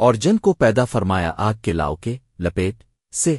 اور جن کو پیدا فرمایا آگ کے لاؤ کے لپیٹ سے